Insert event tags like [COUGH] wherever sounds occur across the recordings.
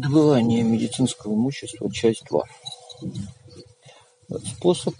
Добывание медицинского имущества. Часть 2. Способ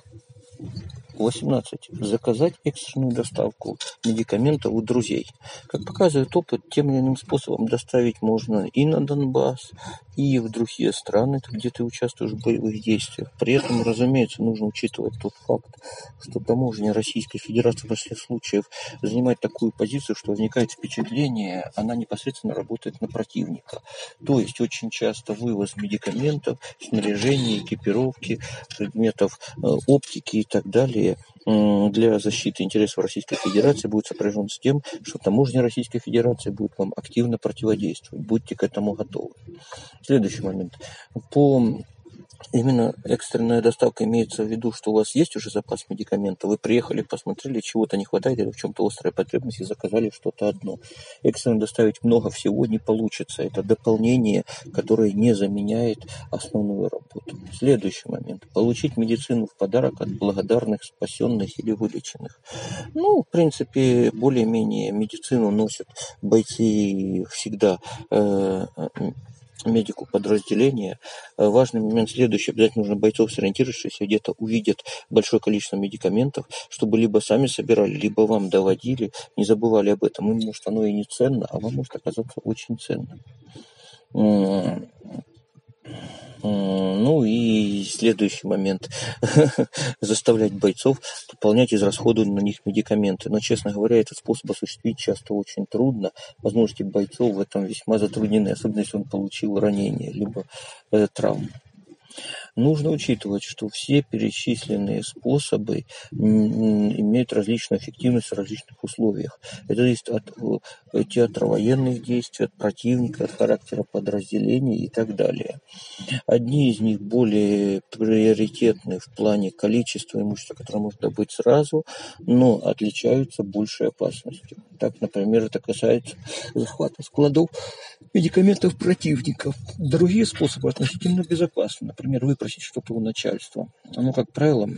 18. Заказать экстренную доставку медикаментов у друзей. Как показывает опыт, тем или иным способом доставить можно и на Донбасс, и в другие страны, где ты участвуешь в боевых действиях. При этом, разумеется, нужно учитывать тот факт, что таможня Российской Федерации в большинстве случаев занимает такую позицию, что возникает впечатление, она непосредственно работает на противника. То есть очень часто вывоз медикаментов, снаряжения, экипировки, предметов э, оптики и так далее для защиты интересов Российской Федерации будет сопряжен с тем, что таможня Российской Федерации будет вам активно противодействовать. Будьте к этому готовы. Следующий момент. По Именно экстренная доставка имеется в виду, что у вас есть уже запас медикаментов, вы приехали, посмотрели, чего-то не хватает, или в чем-то острая потребность, и заказали что-то одно. Экстренно доставить много всего не получится. Это дополнение, которое не заменяет основную работу. Следующий момент. Получить медицину в подарок от благодарных, спасенных или вылеченных. Ну, в принципе, более-менее медицину носят бойцы всегда э, медику подразделения. Э, важный момент следующий. Обязательно нужно бойцов сориентировавшихся где-то увидят большое количество медикаментов, чтобы либо сами собирали, либо вам доводили. Не забывали об этом. Им может оно и не ценно, а вам может оказаться очень ценным. Ну и следующий момент. [LAUGHS] Заставлять бойцов пополнять израсходованные на них медикаменты. Но, честно говоря, этот способ осуществить часто очень трудно. Возможности бойцов в этом весьма затруднены, особенно если он получил ранение, либо э, травму. Нужно учитывать, что все перечисленные способы имеют различную эффективность в различных условиях. Это зависит от э, театровоенных действий, от противника, от характера подразделений и так далее. Одни из них более приоритетны в плане количества имущества, которое можно добыть сразу, но отличаются большей опасностью. Так, например, это касается захвата складов медикаментов противников. Другие способы относительно безопасны. Например, выпросить что-то у начальства. Оно, как правило,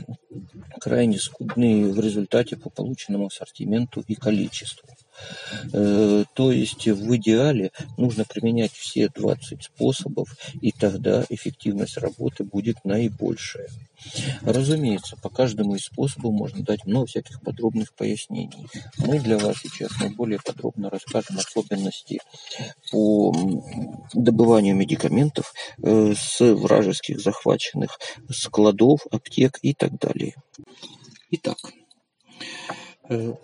крайне скудны в результате по полученному ассортименту и количеству. Э, то есть в идеале нужно применять все 20 способов, и тогда эффективность работы будет наибольшая. Разумеется, по каждому из способов можно дать много всяких подробных пояснений. Мы для вас сейчас наиболее подробно расскажем особенности по добыванию медикаментов э, с вражеских захваченных складов, аптек и так далее. Итак, э,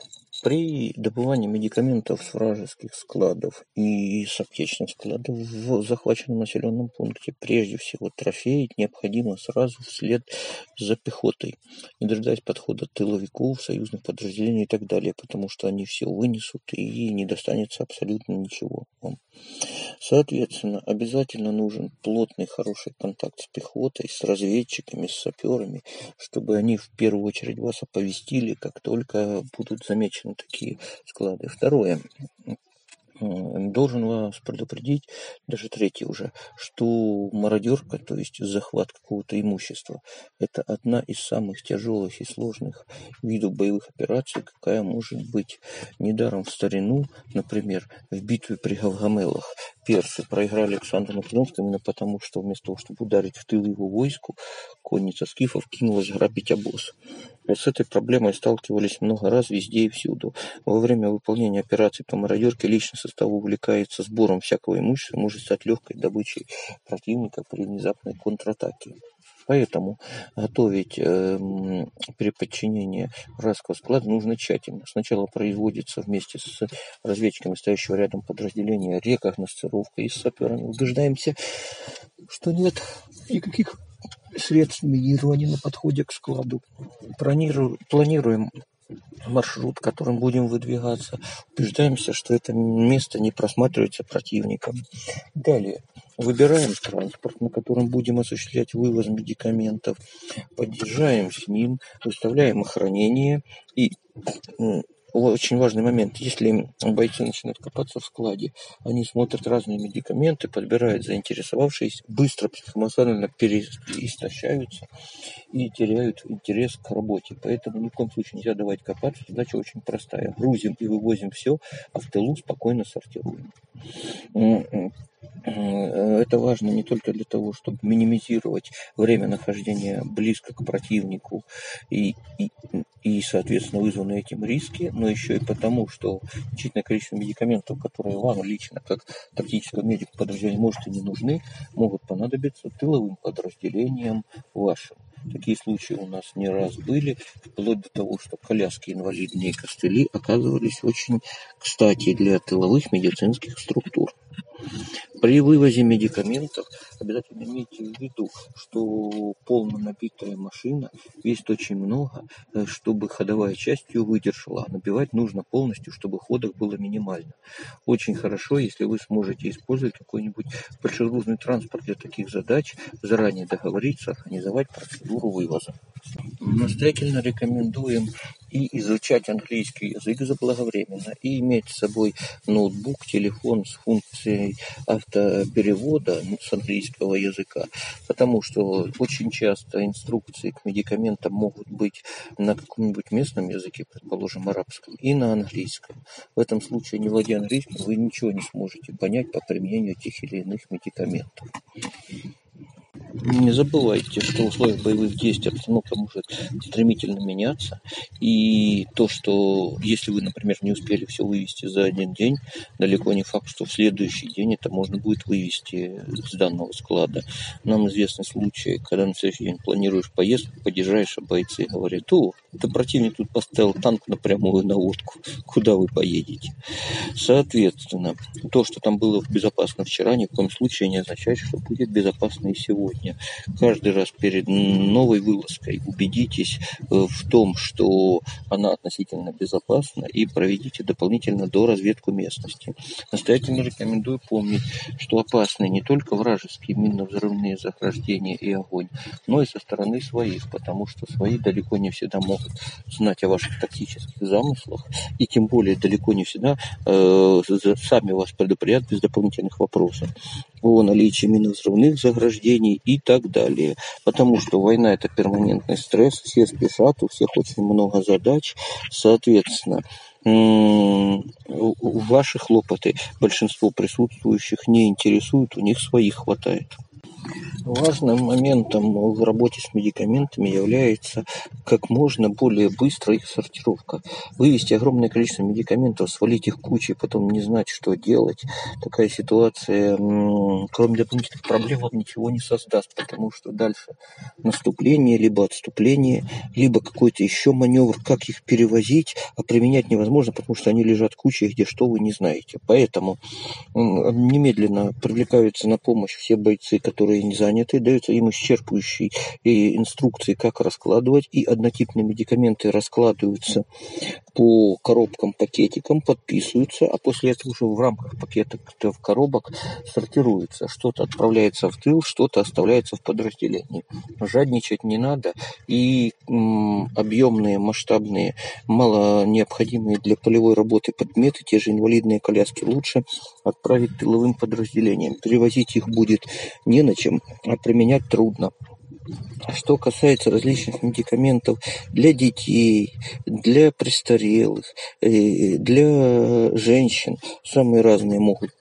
при добывании медикаментов с вражеских складов и с аптечных складов в захваченном населенном пункте прежде всего трофеить необходимо сразу вслед за пехотой, не дожидаясь подхода тыловиков, союзных подразделений и так далее, потому что они все вынесут и не достанется абсолютно ничего вам. Соответственно, обязательно нужен плотный хороший контакт с пехотой, с разведчиками, с саперами, чтобы они в первую очередь вас оповестили, как только будут замечены такие склады. Второе должен вас предупредить, даже третий уже, что мародерка, то есть захват какого-то имущества, это одна из самых тяжелых и сложных видов боевых операций, какая может быть. Недаром в старину, например, в битве при Гавгамелах персы проиграли Александру Македонскому именно потому, что вместо того, чтобы ударить в тыл его войску, конница скифов кинулась грабить обоз. Вот с этой проблемой сталкивались много раз везде и всюду. Во время выполнения операций по мародерке личный состав увлекается сбором всякого имущества, может стать легкой добычей противника при внезапной контратаке. Поэтому готовить э, при подчинении вражеского склада нужно тщательно. Сначала производится вместе с разведчиками стоящего рядом подразделения рекогносцировка и с саперами. Убеждаемся, что нет никаких средств минирования на подходе к складу. Планируем маршрут, которым будем выдвигаться. Убеждаемся, что это место не просматривается противником. Далее. Выбираем транспорт, на котором будем осуществлять вывоз медикаментов. Подъезжаем с ним, выставляем охранение и очень важный момент. Если бойцы начинают копаться в складе, они смотрят разные медикаменты, подбирают заинтересовавшиеся, быстро психоэмоционально переистощаются и теряют интерес к работе. Поэтому ни в коем случае нельзя давать копаться. Задача очень простая. Грузим и вывозим все, а в тылу спокойно сортируем. М-м. Это важно не только для того, чтобы минимизировать время нахождения близко к противнику и, и, и соответственно, вызванные этим риски, но еще и потому, что значительное количество медикаментов, которые вам лично, как тактическому медику подразделения, может и не нужны, могут понадобиться тыловым подразделениям вашим. Такие случаи у нас не раз были, вплоть до того, что коляски инвалидные костыли оказывались очень кстати для тыловых медицинских структур. При вывозе медикаментов обязательно имейте в виду, что полно набитая машина весит очень много, э, чтобы ходовая часть ее выдержала. А набивать нужно полностью, чтобы ходов было минимально. Очень хорошо, если вы сможете использовать какой-нибудь большегрузный транспорт для таких задач, заранее договориться, организовать процедуру вывоза. Настоятельно рекомендуем и изучать английский язык заблаговременно, и иметь с собой ноутбук, телефон с функцией автоперевода с английского языка, потому что очень часто инструкции к медикаментам могут быть на каком-нибудь местном языке, предположим, арабском, и на английском. В этом случае, не владея английским, вы ничего не сможете понять по применению тех или иных медикаментов. Не забывайте, что в условиях боевых действий обстановка может стремительно меняться. И то, что если вы, например, не успели все вывести за один день, далеко не факт, что в следующий день это можно будет вывести с данного склада. Нам известны случаи, когда на следующий день планируешь поездку, подъезжаешь, а бойцы говорят, о, это противник тут поставил танк на прямую наводку, куда вы поедете? Соответственно, то, что там было безопасно вчера, ни в коем случае не означает, что будет безопасно и сегодня сегодня каждый раз перед новой вылазкой убедитесь э, в том, что она относительно безопасна и проведите дополнительно до разведку местности. Настоятельно рекомендую помнить, что опасны не только вражеские минно-взрывные заграждения и огонь, но и со стороны своих, потому что свои далеко не всегда могут знать о ваших тактических замыслах и тем более далеко не всегда э, сами вас предупредят без дополнительных вопросов о наличии минно-взрывных заграждений и так далее. Потому что война – это перманентный стресс, все спешат, у всех очень много задач, соответственно, ваши хлопоты большинство присутствующих не интересуют, у них своих хватает. Важным моментом в работе с медикаментами является как можно более быстрая их сортировка. Вывести огромное количество медикаментов, свалить их кучей, потом не знать, что делать. Такая ситуация, кроме дополнительных проблем, ничего не создаст, потому что дальше наступление, либо отступление, либо какой-то еще маневр, как их перевозить, а применять невозможно, потому что они лежат кучей, где что вы не знаете. Поэтому немедленно привлекаются на помощь все бойцы, которые не заняты даются им исчерпывающие инструкции, как раскладывать, и однотипные медикаменты раскладываются по коробкам, пакетикам, подписываются, а после этого уже в рамках пакетов коробок сортируется. Что-то отправляется в тыл, что-то оставляется в подразделении. Жадничать не надо, и м, объемные, масштабные, мало необходимые для полевой работы предметы, те же инвалидные коляски, лучше отправить тыловым подразделениям. Перевозить их будет не на чем, применять трудно. Что касается различных медикаментов для детей, для престарелых, э, для женщин, самые разные могут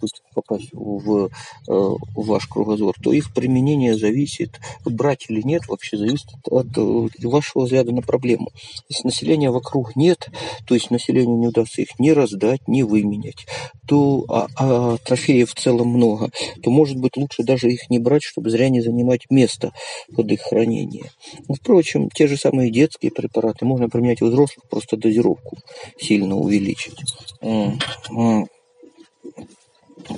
попасть в, э, в ваш кругозор, то их применение зависит, брать или нет, вообще зависит от вашего взгляда на проблему. Если населения вокруг нет, то есть населению не удастся их ни раздать, ни выменять, то а, а трофеев в целом много, то может быть лучше даже их не брать, чтобы зря не занимать место под их хранение. Ну, впрочем, те же самые детские препараты можно применять у взрослых, просто дозировку сильно увеличить.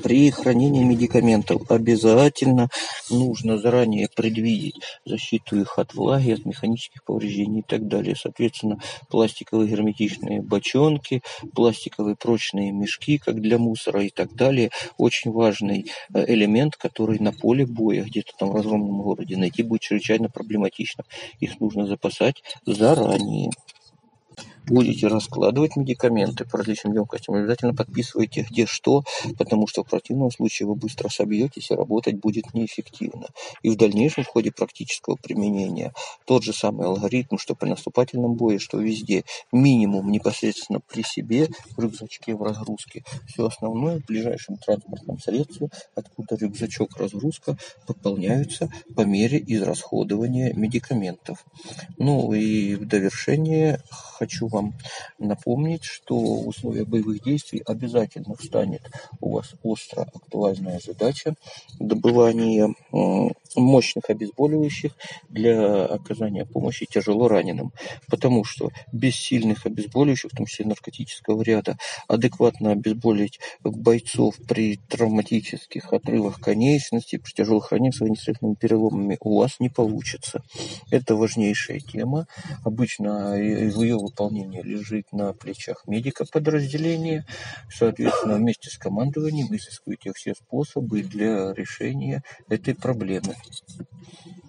При хранении медикаментов обязательно нужно заранее предвидеть защиту их от влаги, от механических повреждений и так далее. Соответственно, пластиковые герметичные бочонки, пластиковые прочные мешки, как для мусора и так далее. Очень важный э, элемент, который на поле боя, где-то там в разгромном городе, найти будет чрезвычайно проблематично. Их нужно запасать заранее. Будете раскладывать медикаменты по различным емкостям, обязательно подписывайте где что, потому что в противном случае вы быстро собьетесь и работать будет неэффективно. И в дальнейшем в ходе практического применения тот же самый алгоритм, что при наступательном бое, что везде, минимум непосредственно при себе, в рюкзачке, в разгрузке. Все основное в ближайшем транспортном средстве, откуда рюкзачок, разгрузка, пополняются по мере израсходования медикаментов. Ну и в довершение хочу вам напомнить, что в условиях боевых действий обязательно встанет у вас остро актуальная задача добывания мощных обезболивающих для оказания помощи тяжело раненым. Потому что без сильных обезболивающих, в том числе наркотического ряда, адекватно обезболить бойцов при травматических отрывах конечностей, при тяжелых ранениях с огнестрельными переломами у вас не получится. Это важнейшая тема. Обычно в ее выполнении лежит на плечах медика подразделения. Соответственно, вместе с командованием изыскивайте все способы для решения этой проблемы. 何?